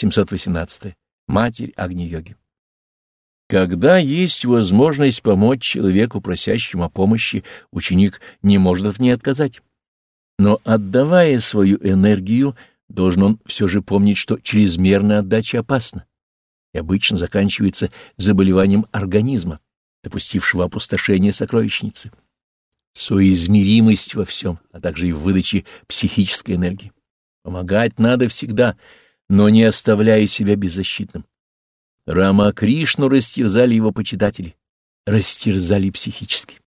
718. Матерь Агни-йоги. Когда есть возможность помочь человеку, просящему о помощи, ученик не может в ней отказать. Но отдавая свою энергию, должен он все же помнить, что чрезмерная отдача опасна и обычно заканчивается заболеванием организма, допустившего опустошение сокровищницы. Соизмеримость во всем, а также и в выдаче психической энергии. Помогать надо всегда, но не оставляя себя беззащитным. Рама Кришну растерзали его почитатели, растерзали психически.